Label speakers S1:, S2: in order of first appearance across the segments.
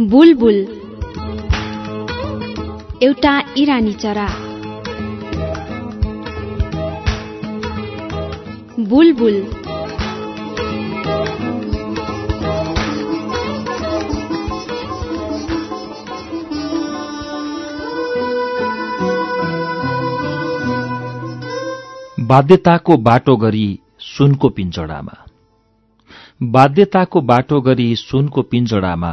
S1: बुलबुल। एउटा इरानी चरा। बुलबुल।
S2: बाध्यताको बाटो गरी सुनको पिञ्जडामा। बाध्यताको बाटो गरी सुनको पिञ्जडामा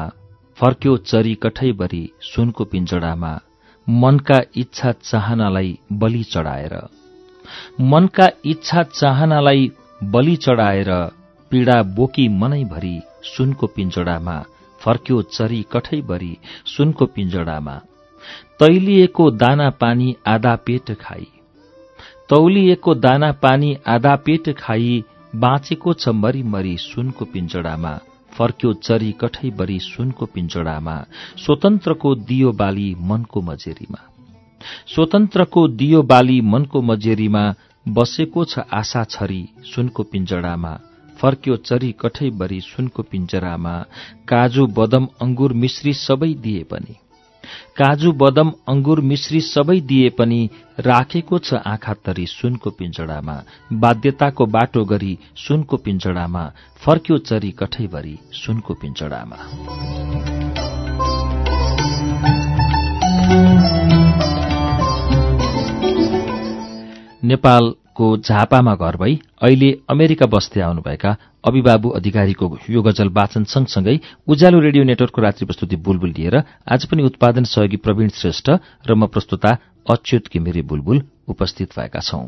S2: फर्क्यो चरी कठैभरि सुनको पिञ्जडामा मनका इच्छा चाहनालाई बलि चढाएर। मनका इच्छा चाहनालाई बलि चढाएर पीड़ा बोकी मनैभरि सुनको पिञ्जडामा फर्क्यो चरी कठैभरि सुनको पिञ्जडामा। तैलिएको दाना पानी आधा पेट खाई। तौलिएको दाना पानी आधा पेट खाई बाँचेको छ मरिमरी सुनको पिञ्जडामा फर्क्यो चरी कठैभरि सुनको पिञ्जडामा स्वतन्त्रको दियो बाली मनको मजेरीमा। स्वतन्त्रको दियो बाली मनको मजेरीमा बसेको छ आशा छरी सुनको पिञ्जडामा फर्क्यो चरी कठैभरि सुनको पिञ्जरामा काजु बदम अंगुर मिश्री सबै दिए पनि। काजु बदम अंगुर मिश्री सबै दिए पनि राखेको छ आँखा तरी सुनको पिञ्जडामा बाध्यताको बाटो गरी सुनको पिञ्जडामा फर्क्यो चरी कठैभरि सुनको पिञ्जडामा नेपालको झापामा घर भई अहिले अमेरिका बस्दै आउनुभएका अभिबाबु अधिकारीको यो गजल वाचन सँगसँगै उज्यालो रेडियो नेटवर्कको रात्रि प्रस्तुति बुलबुल लिएर आज पनि उत्पादन सहयोगी प्रवीण श्रेष्ठ र म प्रस्तुता अच्युत घिमिरे बुलबुल उपस्थित भएका छौं।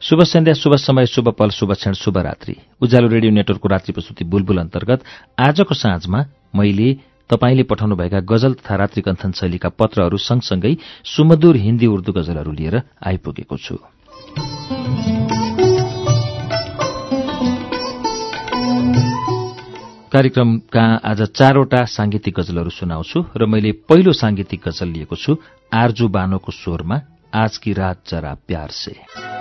S2: शुभ सन्ध्या शुभ समय शुभ पल शुभ क्षण शुभ रात्रि। उज्यालो रेडियो नेटवर्कको रात्रि प्रस्तुति बुलबुल अन्तर्गत आजको साँझमा मैले तपाईँले पठाउनुभएका गजल तथा रात्रिकन्थन शैलीका पत्रहरू सँगसँगै सुमधुर हिन्दी उर्दू गजलहरू लिएर आइपुगेको छु। कार्यक्रमका आज चारवटा सांगीतिक गजलहरू सुनाउँछु र मैले पहिलो सांगीतिक गजल लिएको छु आर्जु बानोको स्वरमा आज की रात जरा प्यार से।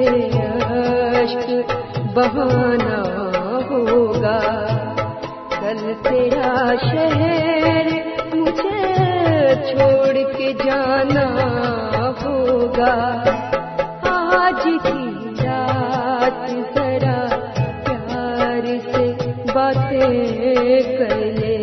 S3: तुझे अश्क बहाना होगा कल तेरा शहर मुझे छोड़ के जाना होगा आज की रात जरा प्यार से बातें कर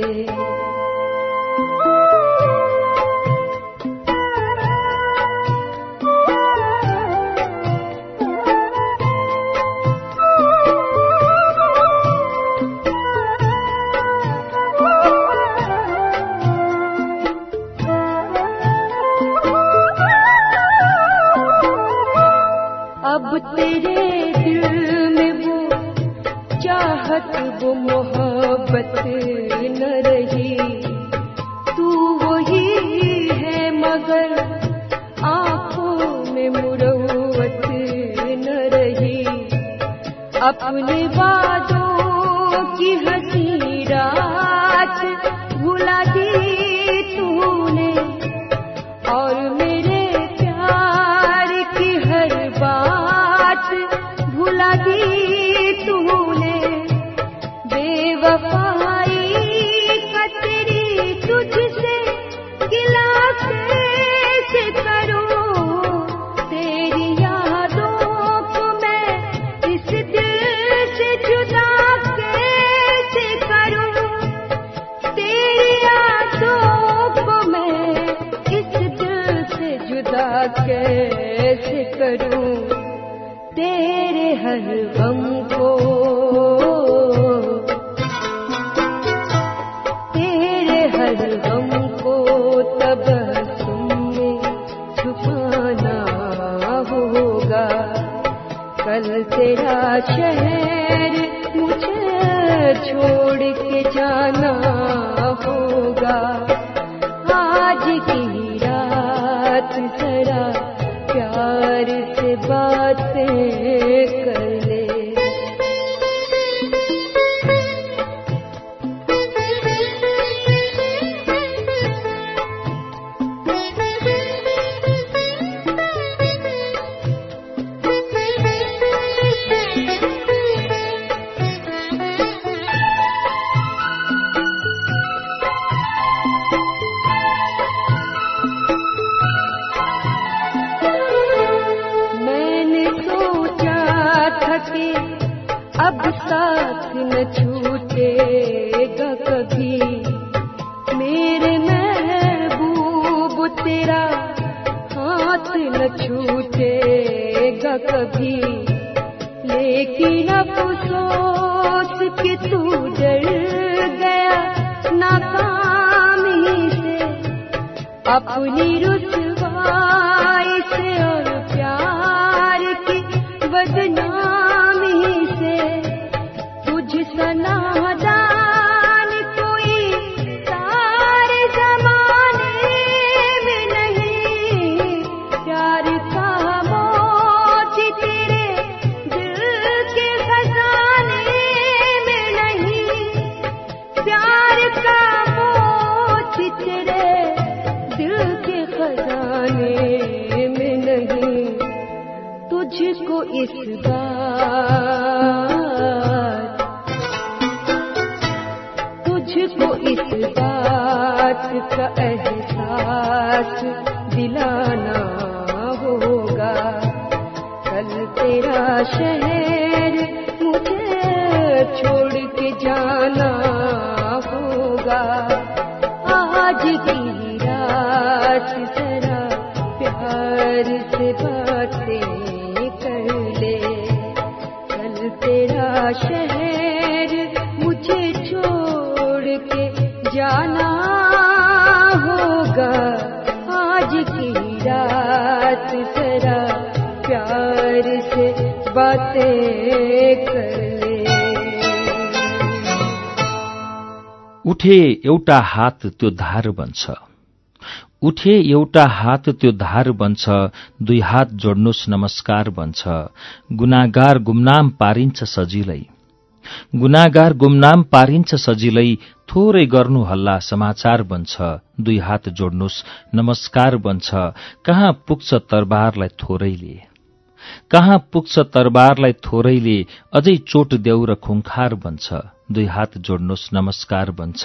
S3: अपने वादों की हंसी रात भुला दी तूने और मेरे प्यार की हर बात भुला दी तूने बेवफाई साथ न छूटेगा कभी। मेरे महबूब तेरा हाथ न छूटेगा कभी। लेकिन अफसोस कि तू डर गया नाकामी से। अपनी रुसवाई तेरा शहर मुझे छोड़ के जाना होगा
S2: उठे एउटा हात त्यो धार बन्छ। उठे एउटा हात त्यो धार बन्छ। दुई हात जोड्नुहोस् नमस्कार बन्छ। गुनागार गुमनाम पारिन्छ सजिलै। गुनागार गुमनाम पारिन्छ सजिलै थोरै गर्नु हल्ला समाचार बन्छ। दुई हात जोड्नुहोस् नमस्कार बन्छ। कहाँ पुग्छ तरबारलाई थोरैले? कहाँ पुग्छ तरबारलाई थोरैले अझै चोट देऊ र खुङखार बन्छ। दुई हात जोड्नुहोस् नमस्कार बन्छ।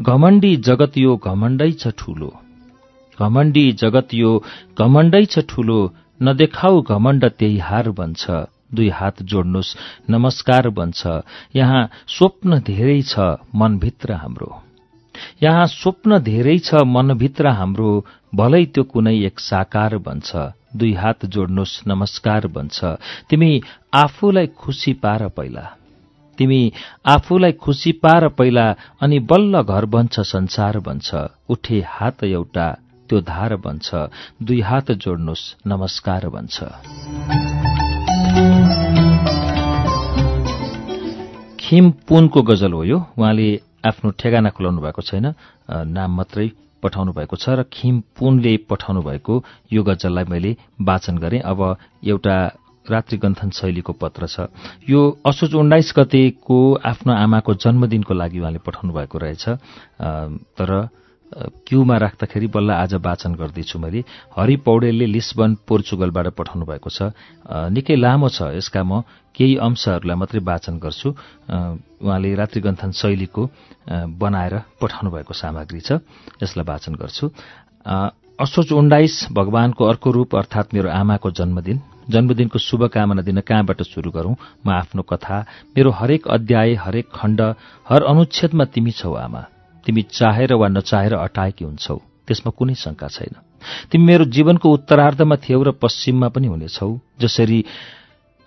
S2: घमण्डी जगत यो घमण्डै छ ठूलो। घमण्डी जगत यो घमण्डै छ ठूलो। नदेखाउ घमण्ड त्यही हार बन्छ। दुई हात जोड्नुहोस् नमस्कार बन्छ। यहाँ स्वप्न धेरै छ मनभित्र हाम्रो। यहाँ स्वप्न धेरै छ मनभित्र हाम्रो। भलै त्यो कुनै एक साकार बन्छ। दुई हात जोड्नुहोस् नमस्कार बन्छ तिमी आफूलाई खुसी पार पहिला। तिमी आफूलाई खुसी पार पहिला अनि बल्ल घर बन्छ संसार बन्छ। उठे हात एउटा त्यो धार बन्छ। दुई हात जोड्नुहोस् नमस्कार बन्छ खिम पुनको गजल हो यो। उहाँले आफ्नो ठेगाना खुलाउनु भएको छैन। नाम मात्रै पठाउनु भएको छ र खिम पुनले पठाउनु भएको यो गजललाई मैले वाचन गरेँ। अब एउटा रात्रिगन्थन शैलीको पत्र छ। यो असोज उन्नाइस गतेको आफ्नो आमाको जन्मदिनको लागि उहाँले पठाउनु भएको रहेछ तर क्यूमा राख्दाखेरि बल्ल आज वाचन गर्दैछु मैले। हरि पौडेलले लिस्बन पोर्चुगलबाट पठाउनु भएको छ। निकै लामो छ यसका म केही अंशहरूलाई मात्रै वाचन गर्छु। उहाँले रात्रिगन्थन शैलीको बनाएर पठाउनु भएको सामग्री छ यसलाई वाचन गर्छु। असोज उन्नाइस भगवानको अर्को रूप अर्थात् मेरो आमाको जन्मदिन। जन्मदिनको शुभकामना दिन कहाँबाट सुरु गरौं? म आफ्नो कथा मेरो हरेक अध्याय हरेक खण्ड हर अनुच्छेदमा तिमी छौ आमा। तिमी चाहेर वा नचाहेर अटाएकी हुन्छौ त्यसमा कुनै शंका छैन। तिमी मेरो जीवनको उत्तरार्धमा थियौ र पश्चिममा पनि हुनेछौ जसरी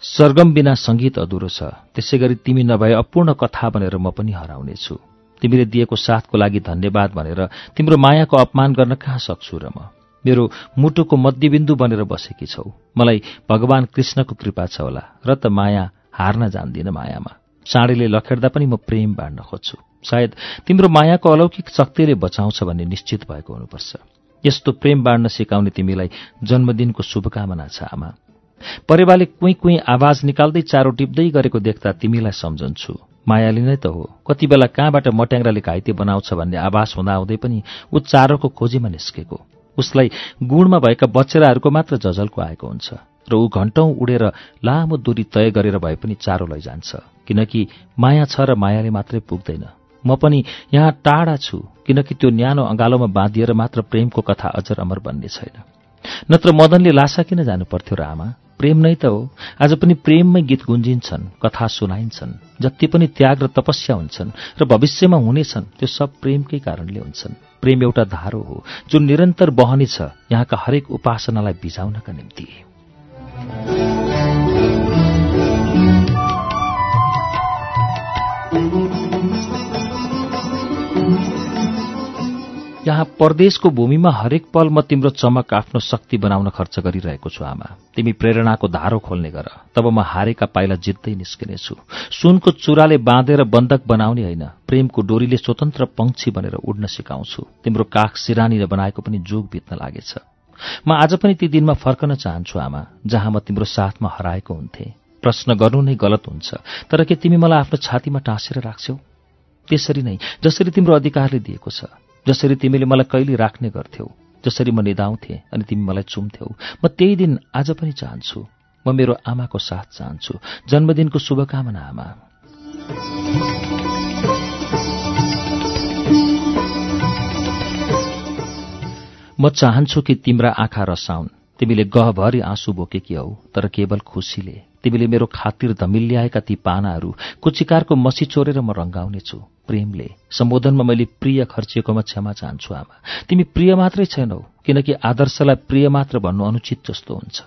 S2: सरगम बिना संगीत अधुरो छ त्यसै गरी तिमी नभए अपूर्ण कथा भनेर म पनि हराउनेछु। तिमीले दिएको साथको लागि धन्यवाद भनेर तिम्रो मायाको अपमान गर्न कहाँ सक्छु र म? मेरो मुटुको मध्यबिन्दु बनेर बसेकी छौ। मलाई भगवान कृष्णको कृपा छ होला र त माया हार्न जान्दिन मायामा। साँडेले लखेड्दा पनि म प्रेम बाँड्न खोज्छु। सायद तिम्रो मायाको अलौकिक शक्तिले बचाउँछ भन्ने निश्चित भएको हुनुपर्छ। यस्तो प्रेम बाँड्न सिकाउने तिमीलाई जन्मदिनको शुभकामना छ आमा। परेवाले कुई कुई आवाज निकाल्दै चारो टिप्दै गरेको देख्दा तिमीलाई सम्झन्छु। मायाले नै त हो। कति बेला कहाँबाट मट्याङ्राले घाइते बनाउँछ भन्ने आवाज हुँदाहुँदै पनि ऊ चारोको खोजीमा निस्केको। उसलाई गुणमा भएका बच्चेराहरूको मात्र जजलको आएको हुन्छ र ऊ घण्टौं उडेर लामो दूरी तय गरेर भए पनि चारो लैजान्छ। किनकि माया छ र मायाले मात्रै पुग्दैन। म पनि यहाँ टाढा छु किनकि त्यो न्यानो अँगालोमा बाँधिएर मात्र प्रेमको कथा अझर अमर बन्ने छैन। नत्र मदनले लासा किन जानु पर्थ्यो र आमा? प्रेम नै त हो। आज पनि प्रेममै गीत गुन्जिन्छन् कथा सुनाइन्छन् जति पनि त्याग र तपस्या हुन्छन् र भविष्यमा हुनेछन् त्यो सब प्रेमकै कारणले हुन्छन्। प्रेम एउटा धारो हो जुन निरन्तर बहने छ यहाँका हरेक उपासनालाई बिजाउनका निम्ति। परदेशको भूमिमा हरेक पल म तिम्रो चमक आफ्नो शक्ति बनाउन खर्च गरिरहेको छु आमा। तिमी प्रेरणाको धारो खोल्ने गर तब म हारेका पाइला जित्दै निस्किनेछु। सुनको चुराले बाँधेर बन्धक बनाउने होइन प्रेमको डोरीले स्वतन्त्र पंक्षी बनेर उड्न सिकाउँछु। तिम्रो काख सिरानी बनाएको पनि जोग बित्न लागेछ। म आज पनि ती दिनमा फर्कन चाहन्छु आमा जहाँ म तिम्रो साथमा हराएको हुन्थे। प्रश्न गर्नु नै गलत हुन्छ तर के तिमी मलाई आफ्नो छातीमा टाँसेर राख्छौ? त्यसरी नै जसरी तिम्रो अधिकारले दिएको छ। जसरी तिमीले मलाई कहिले राख्ने गर्थ्यौ जसरी म निधाउँथे अनि तिमी मलाई चुम्थ्यौ म त्यही दिन आज पनि चाहन्छु। म मेरो आमाको साथ चाहन्छु। जन्मदिनको शुभकामना आमा। म चाहन्छु कि तिम्रा आँखा रसाउन्। तिमीले गहभरि आँसु बोकेकी हौ तर केवल खुसीले। तिमीले मेरो खातिर धमिल्याएका ती पानाहरू कुचिकारको मसी चोरेर म रंगाउनेछु। प्रेमले सम्बोधनमा मैले प्रिय खर्चिएकोमा क्षमा चाहन्छु आमा। तिमी प्रिय मात्रै छैनौ किनकि आदर्शलाई प्रिय मात्र भन्नु अनुचित जस्तो हुन्छ।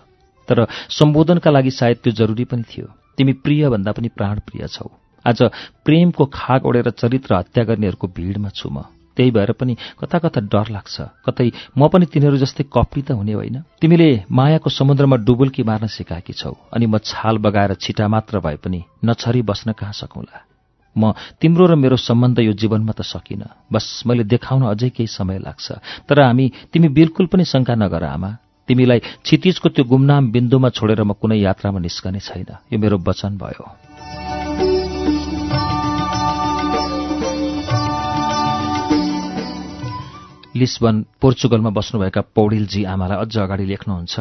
S2: तर सम्बोधनका लागि सायद त्यो जरुरी पनि थियो। तिमी प्रिय भन्दा पनि प्राण प्रिय छौ। आज प्रेमको खाग ओढेर चरित्र हत्या गर्नेहरूको भिडमा छु म। त्यही भएर पनि कता कता डर लाग्छ। कतै म पनि तिनीहरू जस्तै कपी त हुने होइन। तिमीले मायाको समुद्रमा डुबुल्की मार्न सिकाएकी छौ अनि म छाल बगाएर छिटा मात्र भए पनि नछरी बस्न कहाँ सकौँला? म तिम्रो र मेरो सम्बन्ध यो जीवनमा त सकिन। बस मैले देखाउन अझै केही समय लाग्छ। तर हामी तिमी बिल्कुल पनि शङ्का नगर आमा। तिमीलाई क्षितिजको त्यो गुमनाम बिन्दुमा छोडेर म कुनै यात्रामा निस्कने छैन। यो मेरो वचन भयो। लिस्बन पोर्चुगलमा बस्नुभएका पौडेलजी आमालाई अझ अगाडि लेख्नुहुन्छ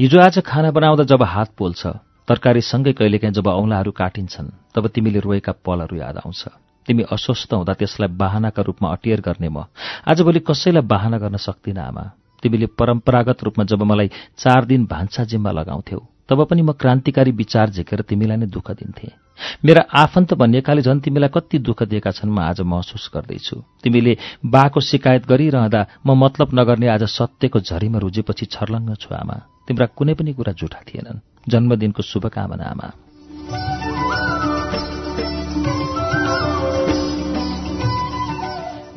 S2: हिजो आज खाना बनाउँदा जब हात पोल्छ तरकारीसँगै कहिलेकाहीँ जब औँलाहरू काटिन्छन् तब तिमीले रोएका पलहरू याद आउँछ। तिमी अस्वस्थ हुँदा त्यसलाई बाहनाका रूपमा अटियर गर्ने म। आजभोलि कसैलाई बाहना गर्न सक्दिनँ आमा। तिमीले परम्परागत रूपमा जब मलाई चार दिन भान्सा जिम्मा लगाउँथ्यौ तब पनि म क्रान्तिकारी विचार झिकेर तिमीलाई नै दुःख दिन्थे। मेरा आफन्त भनिएकाले झन् तिमीलाई कति दुःख दिएका छन् म आज महसुस गर्दैछु। तिमीले बाको शिकायत गरिरहँदा म मतलब नगर्ने आज सत्यको झरीमा रुझेपछि छर्लङ्ग छु आमा। तिम्रा कुनै पनि कुरा जुठा थिएनन्। जन्मदिनको शुभकामना आमा।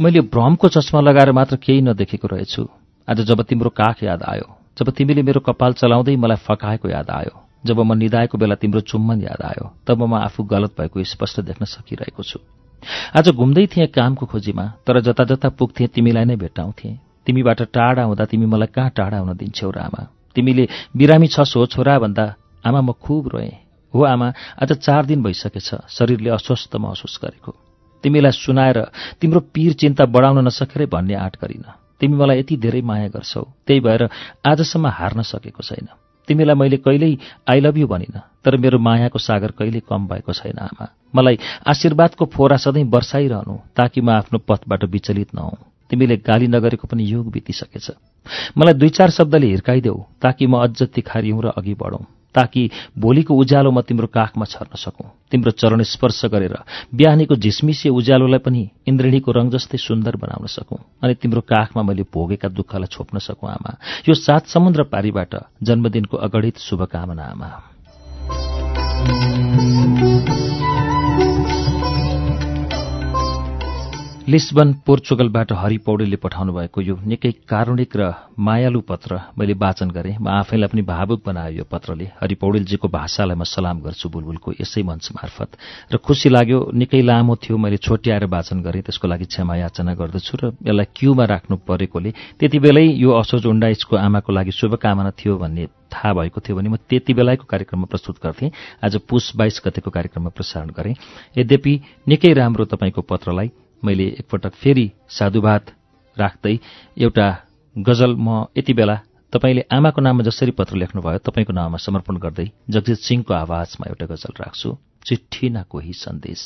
S2: मैले भ्रमको चस्मा लगाएर मात्र केही नदेखेको रहेछु। आज जब तिम्रो काख याद आयो जब तिमीले मेरो कपाल चलाउँदै मलाई फकाएको याद आयो जब म निधाएको बेला तिम्रो चुम्बन याद आयो तब म आफू गलत भएको स्पष्ट देख्न सकिरहेको छु। आज घुम्दै थिएँ कामको खोजीमा तर जता जता पुग्थेँ तिमीलाई नै भेट्टाउँथे। तिमीबाट टाढा हुँदा तिमी मलाई कहाँ टाढा हुन दिन्छौ र आमा तिमीले बिरामी छस् हो छोरा भन्दा आमा म खुब रोएँ। हो आमा आज चार दिन भइसकेछ शरीरले अस्वस्थ महसुस गरेको। तिमीलाई सुनाएर तिम्रो पीर चिन्ता बढाउन नसकेरै भन्ने आँट गरिन। तिमी मलाई यति धेरै माया गर्छौ त्यही भएर आजसम्म हार्न सकेको छैन। तिमीलाई मैले कहिल्यै आई लभ यु भनिन तर मेरो मायाको सागर कहिल्यै कम भएको छैन आमा। मलाई आशीर्वादको फोरा सधैँ वर्षाइरहनु ताकि म आफ्नो पथबाट विचलित नहौँ। तिमीले गाली नगरेको पनि युग बितिसकेछ। मलाई दुई चार शब्दले हिर्काइदेऊ ताकि म अझ तिखारियौँ र अघि बढौँ। ताकि भोलिको उज्यालो म तिम्रो काखमा छर्न सकौँ। तिम्रो चरण स्पर्श गरेर बिहानीको झिसमिसे उज्यालोलाई पनि इन्द्रिणीको रङ जस्तै सुन्दर बनाउन सकौँ अनि तिम्रो काखमा मैले भोगेका दुःखलाई छोप्न सकौँ आमा। यो सात समुद्र पारीबाट जन्मदिनको अगणित शुभकामना आमा। लिस्बन पोर्चुगलबाट हरि पौडेलले पठाउनु भएको यो निकै कारुणिक र मायालु पत्र मैले वाचन गरेँ। म आफैलाई पनि भावुक बनायो यो पत्रले। हरि पौडेलजीको भाषालाई म सलाम गर्छु बुलबुलको यसै मञ्च मार्फत। र खुसी लाग्यो निकै लामो थियो मैले छोट्याएर वाचन गरेँ त्यसको लागि क्षमा याचना गर्दछु र यसलाई क्यूमा राख्नु परेकोले त्यति बेलै यो असोज उन्नाइसको आमाको लागि शुभकामना थियो भन्ने थाहा भएको थियो भने म त्यति बेलाको कार्यक्रममा प्रस्तुत गर्थेँ। आज पुस बाइस गतेको कार्यक्रममा प्रसारण गरेँ। यद्यपि निकै राम्रो तपाईँको पत्रलाई मैले एकपटक फेरि साधुवाद राख्दै एउटा गजल म यति बेला तपाईँले आमाको नाममा जसरी पत्र लेख्नुभयो तपाईँको नाममा समर्पण गर्दै जगजित सिंहको आवाजमा एउटा गजल राख्छु चिठी न कोही सन्देश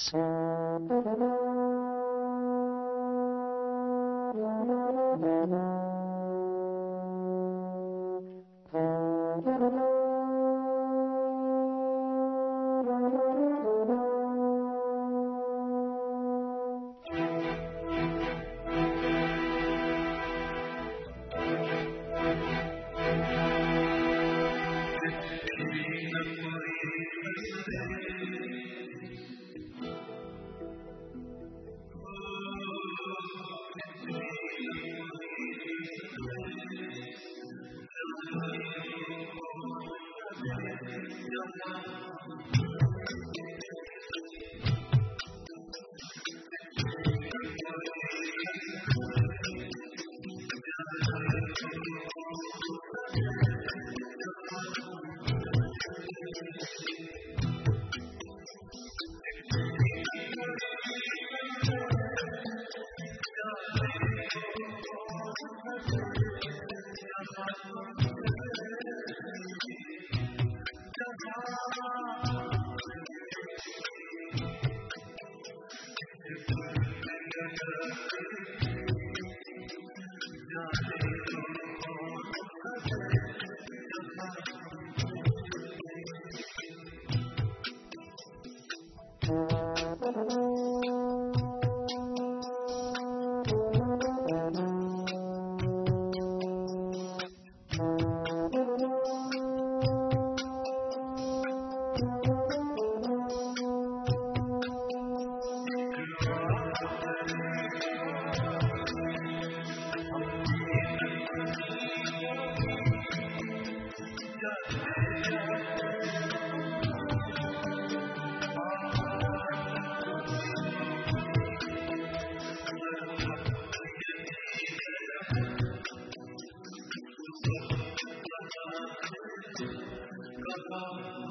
S2: love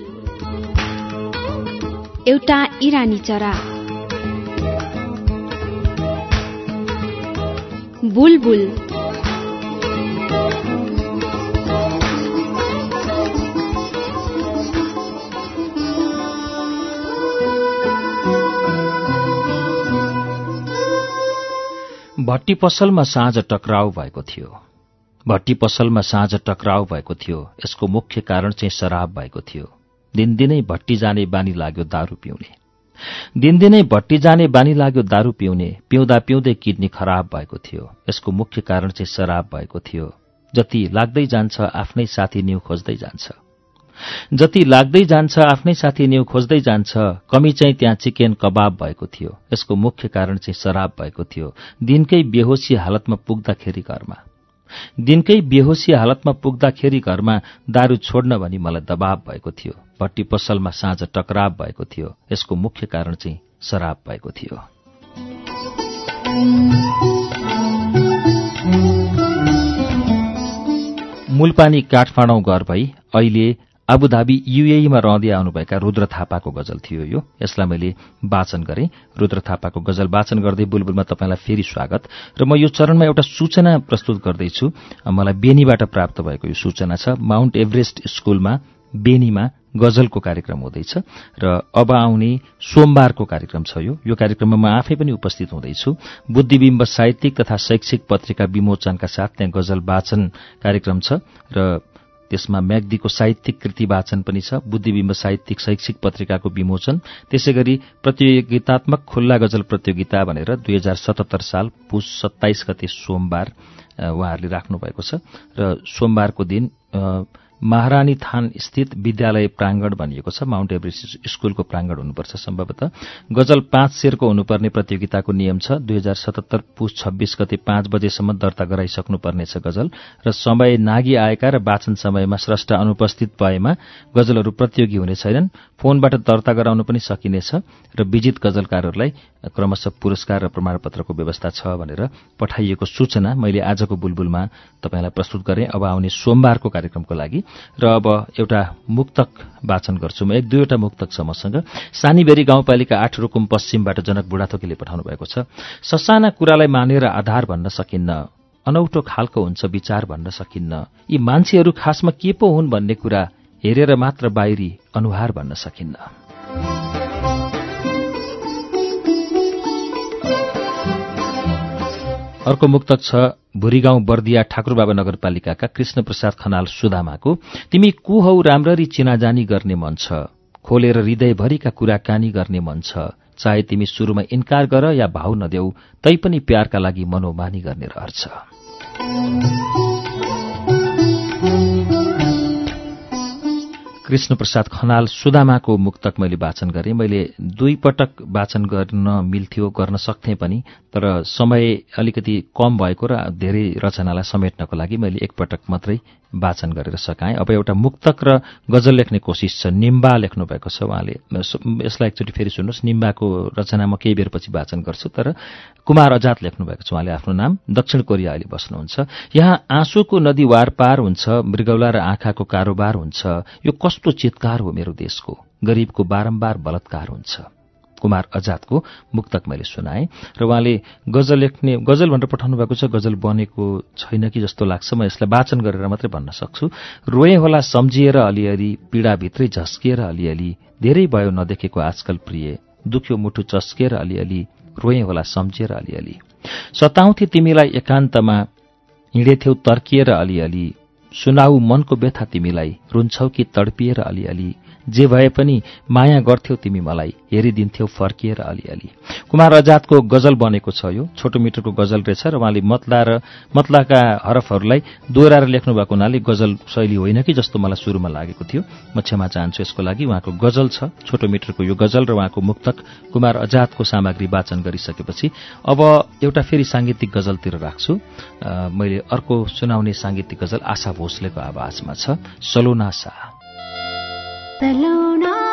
S1: इरानी चरा बुलबुल
S2: भट्टी पसलमा साँझ टक्राउ भएको थियो। भट्टी पसलमा साँझ टक्राउ भएको थियो। यसको मुख्य कारण चाहिँ शराब भएको थियो। दिनदिनै भट्टी जाने बानी लाग्यो दारू पिउने। दिनदिनै भट्टी जाने बानी लाग्यो दारू पिउने पिउँदा पिउँदै किडनी खराब भएको थियो। यसको मुख्य कारण चाहिँ शराब भएको थियो। जति लाग्दै जान्छ आफ्नै साथी न्यू खोज्दै जान्छ। जति लाग्दै जान्छ आफ्नै साथी न्यू खोज्दै जान्छ कमी चाहिँ त्यहाँ चिकेन कबाब भएको थियो। यसको मुख्य कारण चाहिँ शराब भएको थियो। दिनकै बेहोसी हालतमा पुग्दाखेरि घरमा। दिनकै बेहोसी हालतमा पुग्दाखेरि घरमा दारू छोड्न भनी मलाई दबाव भएको थियो। भट्टी पसलमा साँझ टकराव भएको थियो। यसको मुख्य कारण चाहिँ शराब भएको थियो। मूलपानी काठमाडौँ घर भई अहिले आबुधाबी युएईमा रहँदै आउनुभएका रुद्र थापाको गजल थियो यो। यसलाई मैले वाचन गरेँ। रुद्र थापाको गजल वाचन गर्दै बुलबुलमा तपाईँलाई फेरि स्वागत। र म यो चरणमा एउटा सूचना प्रस्तुत गर्दैछु। मलाई बेनीबाट प्राप्त भएको यो सूचना छ। माउन्ट एभरेस्ट स्कूलमा बेनीमा गजलको कार्यक्रम हुँदैछ र अब आउने सोमबारको कार्यक्रम छ यो। यो कार्यक्रममा म आफै पनि उपस्थित हुँदैछु। बुद्धिबिम्ब साहित्यिक तथा शैक्षिक पत्रिका विमोचनका साथ त्यहाँ गजल वाचन कार्यक्रम छ र त्यसमा म्याग्दीको साहित्यिक कृति वाचन पनि छ बुद्धिबिम्ब साहित्यिक शैक्षिक पत्रिकाको विमोचन त्यसै गरी प्रतियोगितात्मक खुल्ला गजल प्रतियोगिता भनेर दुई हजार सतहत्तर साल पुस सत्ताइस गते सोमबार उहाँहरूले राख्नु भएको छ। र सोमबारको दिन महारानी थान स्थित विद्यालय प्राङ्गण भनिएको छ। माउन्ट एभरेस्ट स्कूलको प्राङ्गण हुनुपर्छ सम्भवतः। गजल पाँच शेरको हुनुपर्ने प्रतियोगिताको नियम छ। दुई हजार सतहत्तर पुस छब्बीस गते पाँच बजेसम्म दर्ता गराइसक्नुपर्नेछ गजल। र समय नागी आएका र वाचन समयमा स्रष्टा अनुपस्थित भएमा गजलहरू प्रतियोगी हुने छैनन्। फोनबाट दर्ता गराउन पनि सकिनेछ। र विजित गजलकारहरूलाई क्रमशः पुरस्कार र प्रमाणपत्रको व्यवस्था छ भनेर पठाइएको सूचना मैले आजको बुलबुलमा तपाईँलाई प्रस्तुत गरेँ। अब आउने सोमबारको कार्यक्रमको लागि र अब एउटा मुक्तक वाचन गर्छु म। एक दुईवटा मुक्तक छ मसँग। सानीबेरी गाउँपालिका आठ रुकुम पश्चिमबाट जनक बुढाथोकीले पठाउनु भएको छ। ससाना कुरालाई मानेर आधार भन्न सकिन्न अनौठो खालको हुन्छ विचार भन्न सकिन्न। यी मान्छेहरू खासमा के पो हुन् भन्ने कुरा हेरेर मात्र बाहिरी अनुहार भन्न सकिन्न। अर्को मुक्तक छ भुरीगाउँ बर्दिया ठाकुरबाबा नगरपालिकाका कृष्ण प्रसाद खनाल सुदामाको तिमी को हौ राम्ररी चिनाजानी गर्ने मन छ खोलेर हृदयभरिका कुराकानी गर्ने मन छ चाहे तिमी सुरुमा इन्कार गर या भाव नदेऊ तैपनि प्यारका लागि मनोमानी गर्ने रहन्छ कृष्ण प्रसाद खनाल सुदामाको मुक्तक मैले वाचन गरेँ। मैले दुई पटक वाचन गर्न मिल्थ्यो गर्न सक्थेँ पनि तर समय अलिकति कम भएको र धेरै रचनालाई समेट्नको लागि मैले एकपटक मात्रै वाचन गरेर सकाएँ। अब एउटा मुक्तक र गजल लेख्ने कोसिस छ। निम्बा लेख्नु भएको छ उहाँले। यसलाई एकचोटि फेरि सुन्नुहोस्। निम्बाको रचना म केही बेरपछि वाचन गर्छु। तर कुमार अजात लेख्नु भएको छ उहाँले आफ्नो नाम। दक्षिण कोरिया अहिले बस्नुहुन्छ। यहाँ आँसुको नदी वार पार हुन्छ मृगौला र आँखाको कारोबार हुन्छ। यो कस्तो चितकार हो मेरो देशको? गरीबको बारम्बार बलात्कार हुन्छ। कुमार अजादको मुक्तक मैले सुनाएँ। र उहाँले गजल लेख्ने गजल भनेर पठाउनु भएको छ गजल बनेको छैन कि जस्तो लाग्छ म यसलाई वाचन गरेर मात्रै भन्न सक्छु। रोए होला सम्झिएर अलिअलि पीडाभित्रै झस्किएर अलिअलि धेरै भयो नदेखेको आजकल प्रिय दुख्यो मुठु चस्किएर अलिअलि रोए होला सम्झिएर अलिअलि। सताउँथे तिमीलाई एकान्तमा हिँडेथ्यौ तर्किएर अलिअलि सुनाऊ मनको व्यथा तिमीलाई रुन्छौ कि तडपिएर अलिअलि जे भए पनि माया गर्थ्यौ तिमी मलाई। हेरिदिन्थ्यौ फर्किएर अलिअलि। कुमार आजादको गजल बनेको छ यो। छोटो मिटरको गजल रहेछ र उहाँले मतला र मतलाका हरफहरूलाई दोहोऱ्याएर लेख्नु भएको हुनाले गजल शैली होइन कि जस्तो मलाई सुरुमा लागेको थियो। म क्षमा चाहन्छु यसको लागि। उहाँको गजल छ। छोटो मिटरको यो गजल र उहाँको मुक्तक कुमार आजादको सामग्री वाचन गरिसकेपछि। अब एउटा फेरि साङ्गीतिक गजलतिर राख्छु। मैले अर्को सुनाउने साङ्गीतिक गजल आशा भोसलेको आवाजमा छ। सलोना शाह।
S4: सलोना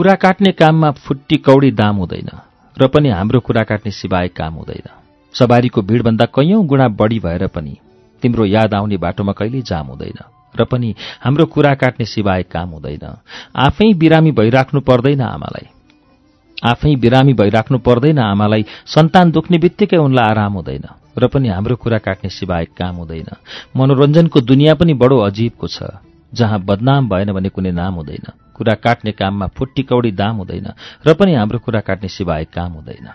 S2: कुरा काट्ने काममा फुट्टी कौडी दाम हुँदैन र पनि हाम्रो कुरा काट्ने सिवाय काम हुँदैन। सवारीको भिडभन्दा कैयौं गुणा बढी भएर पनि तिम्रो याद आउने बाटोमा कहिल्यै जाम हुँदैन र पनि हाम्रो कुरा काट्ने सिवाय काम हुँदैन। आफै बिरामी भइराख्नु पर्दैन आमालाई। आफै बिरामी भइराख्नु पर्दैन आमालाई। सन्तान दुख्ने बित्तिकै उनलाई आराम हुँदैन र पनि हाम्रो कुरा काट्ने सिवाय काम हुँदैन। मनोरञ्जनको दुनियाँ पनि बडो अजीबको छ। जहाँ बदनाम भएन भने कुनै नाम हुँदैन। कुरा काट्ने काममा फुट्टी कौडी दाम हुँदैन र पनि हाम्रो कुरा काट्ने सिवाय काम हुँदैन।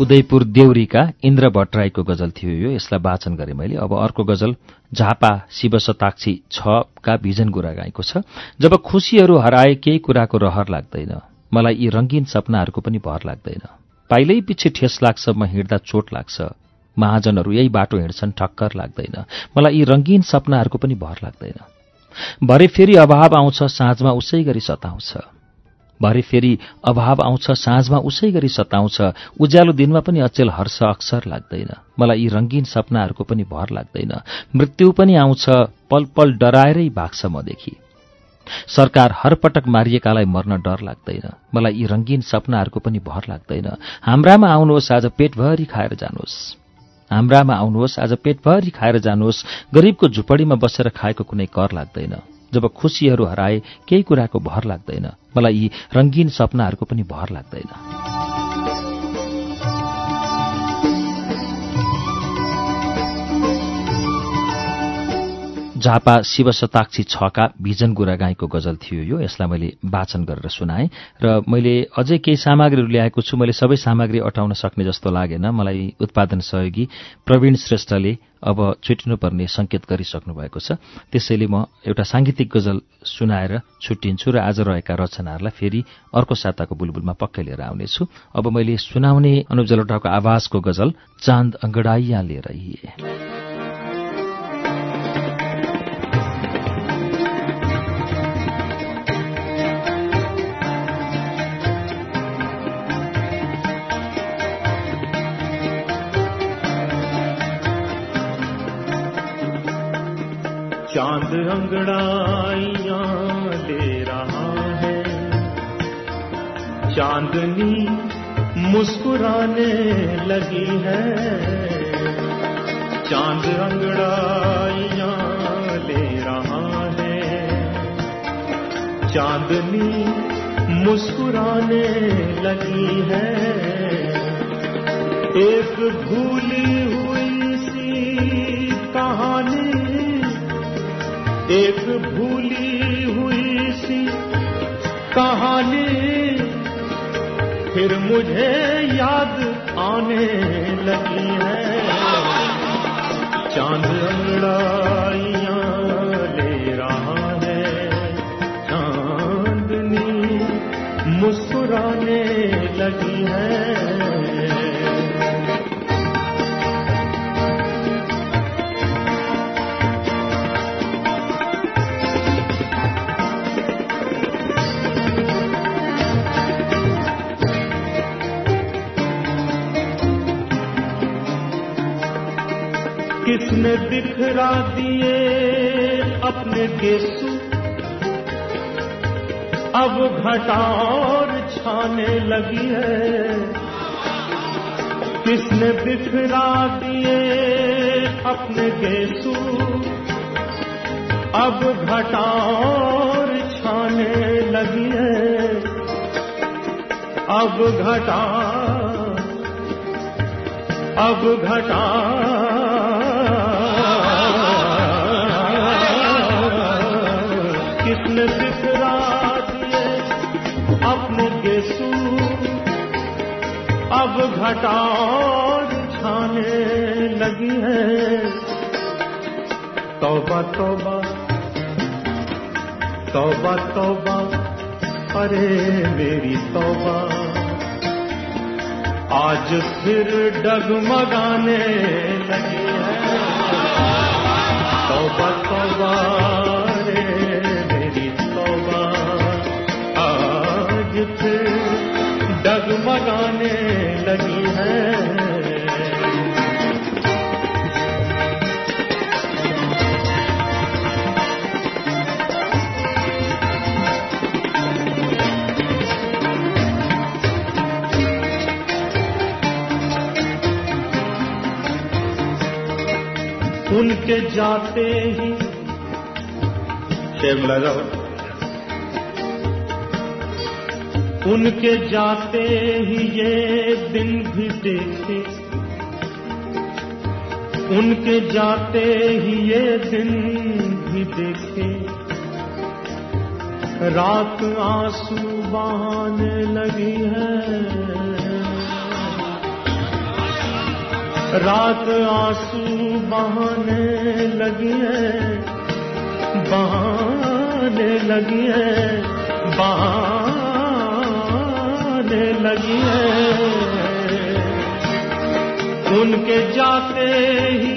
S2: उदयपुर देउरीका इन्द्र भट्टराईको गजल थियो यो। यसलाई वाचन गरेँ मैले। अब अर्को गजल झापा शिव शताक्षी छका भिजन गुरा गाईको छ। जब खुसीहरू हराए केही कुराको रहर लाग्दैन। मलाई यी रंगीन सपनाहरूको पनि भर लाग्दैन। पाइलै पछि ठेस लाग्छ म हिँड्दा चोट लाग्छ। महाजनहरू यही बाटो हिँड्छन् ठक्कर लाग्दैन। मलाई यी रंगीन सपनाहरूको पनि भर लाग्दैन। भरे फेरि अभाव आउँछ साँझमा उसै गरी सताउँछ। भरे फेरि अभाव आउँछ साँझमा उसै गरी सताउँछ। उज्यालो दिनमा पनि अचेल हर्ष अक्सर लाग्दैन। मलाई यी रंगीन सपनाहरूको पनि भर लाग्दैन। मृत्यु पनि आउँछ पल पल डराएरै भाग्छ मदेखि। सरकार हरपटक मारिएकालाई मर्न डर लाग्दैन। मलाई यी रंगीन सपनाहरूको पनि भर लाग्दैन। हाम्रामा आउनुहोस् आज पेटभरि खाएर जानुहोस्। हाम्रामा आउनुहोस् आज पेटभरि खाएर जानुहोस्। गरीबको झुपडीमा बसेर खाएको कुनै कर लाग्दैन। जब खुसीहरू हराए केही कुराको भर लाग्दैन। मलाई यी रंगीन सपनाहरूको पनि भर लाग्दैन। झापा शिव शताक्षी छका भिजन गुरा गाईको गजल थियो यो। यसलाई मैले वाचन गरेर सुनाएँ र मैले अझै केही सामग्रीहरू ल्याएको छु। मैले सबै सामग्री अटाउन सक्ने जस्तो लागेन। मलाई उत्पादन सहयोगी प्रवीण श्रेष्ठले अब छुटिनुपर्ने संकेत गरिसक्नु भएको छ। त्यसैले म एउटा साङ्गीतिक गजल सुनाएर छुट्टिन्छु र आज रहेका रचनाहरूलाई फेरि अर्को साताको बुलबुलमा पक्कै लिएर आउनेछु। अब मैले सुनाउने अनुप जलोटाको आवाजको गजल चाँद अङ्गडाइया लिएर हिए
S5: चांद अंगड़ाइया ले रहा है चांदनी मुस्कुराने लगी है चांद अंगड़ाइया ले रहा है चांदनी मुस्कुराने लगी है एक भूली हुई एक भूली हुई सी कहानी फिर मुझे याद आने लगी है। चांद अंगड़ाइया ले रहा है चांदनी मुस्कुराने लगी है। दिखरा दिए अपने गेसू अब घटार छाने लगी है किसने बिखरा दिए अपने गेसू अब घटार छाने लगी है अब घटा अब घटा किसने अब घटार छाने लगी है तौबा तौबा तौबा तौबा अरे मेरी तौबा आज फिर डगमगाने लगी है तौबा तौबा उनके जाते ही शेर लगाओ उनके जाते ही ये दिन भी देखे उनके जाते ही ये दिन भी देखे रात आंसू बहाने लगी है रात आंसू बहाने लगी है बहाने लगी है बहाने लगी है उनके जाते ही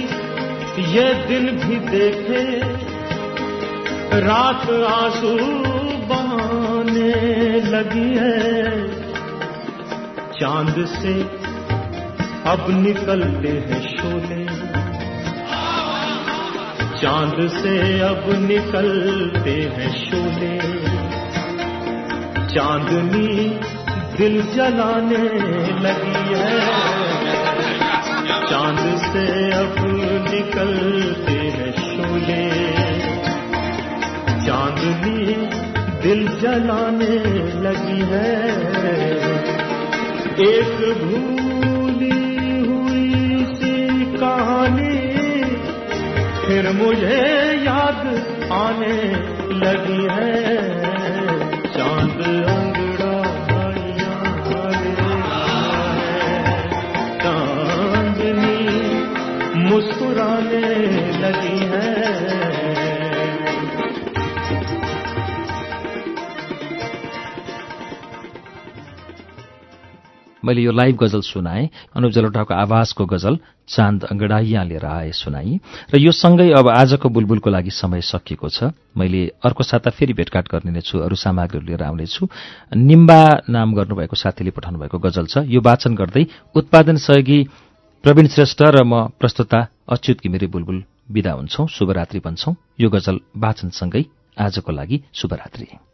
S5: ये दिन भी देखे रात आंसू बहाने लगी है चांद से अब निकलते हैं शोले चांद से अब निकलते हैं शोले चांदनी दिल जलाने लगी है चांद से अब निकलते हैं शोले चांदनी दिल जलाने लगी है एक भूली हुई सी कहानी फिर मुझे याद आने लगी है चांद
S2: मैले यो लाइभ गजल सुनाएँ। अनुप जलोटाको आवाजको गजल चाँद अङ्गडाइया लिएर आए सुनाई। र यो सँगै अब आजको बुलबुलको लागि समय सकिएको छ। मैले अर्को साता फेरि भेटघाट गर्ने नै छु अरू सामग्रीहरू लिएर आउनेछु। निम्बा नाम गर्नुभएको साथीले पठाउनु भएको गजल छ। यो वाचन गर्दै उत्पादन सहयोगी प्रवीण श्रेष्ठ र म प्रस्तुता अच्युत घिमिरे बुलबुल विदा हुन्छौ। शुभरात्रि भन्छौ। यो गजल वाचनसँगै आजको लागि शुभरात्रि।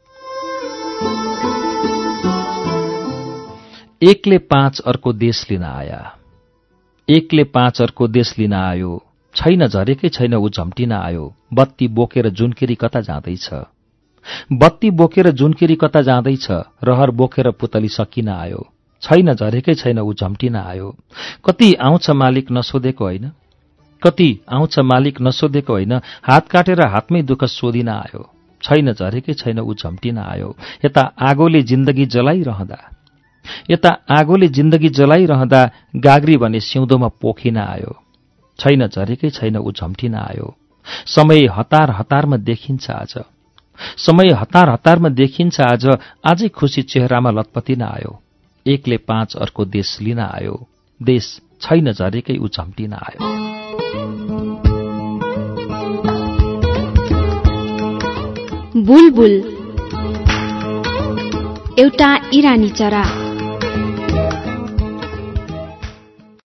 S2: एकले पाँच अर्को देश लिन आया। एकले पाँच अर्को देश लिन आयो। छैन झरेकै छैन ऊ झम्टिन आयो। बत्ती बोकेर जुनकेरी कता जाँदैछ? बत्ती बोकेर जुनकेरी कता जाँदैछ? रहर बोकेर पुतली सकिन आयो। छैन झरेकै छैन ऊ झम्टिन आयो। कति आउँछ मालिक नसोधेको होइन? कति आउँछ मालिक नसोधेको होइन? हात काटेर हातमै दुःख सोधिन आयो। छैन झरेकै छैन ऊ झम्टिन आयो। यता आगोले जिन्दगी जलाइरहँदा। यता आगोले जिन्दगी जलाइरहँदा गाग्री भने सिउँदोमा पोखिन आयो। छैन झरेकै छैन ऊ झम्टिन आयो। समय हतार हतारमा देखिन्छ आज। समय हतार हतारमा देखिन्छ आज आजै खुसी चेहरामा लतपतिन आयो। एकले पाँच अर्को देश लिन आयो। देश छैन झरेकै ऊ झम्टिन आयो।
S1: बुलबुल। एउटा इरानी चरा।